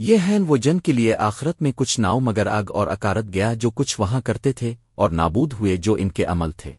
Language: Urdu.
یہ ہیں وہ جن کے لیے آخرت میں کچھ ناؤ مگر آگ اور اکارت گیا جو کچھ وہاں کرتے تھے اور نابود ہوئے جو ان کے عمل تھے۔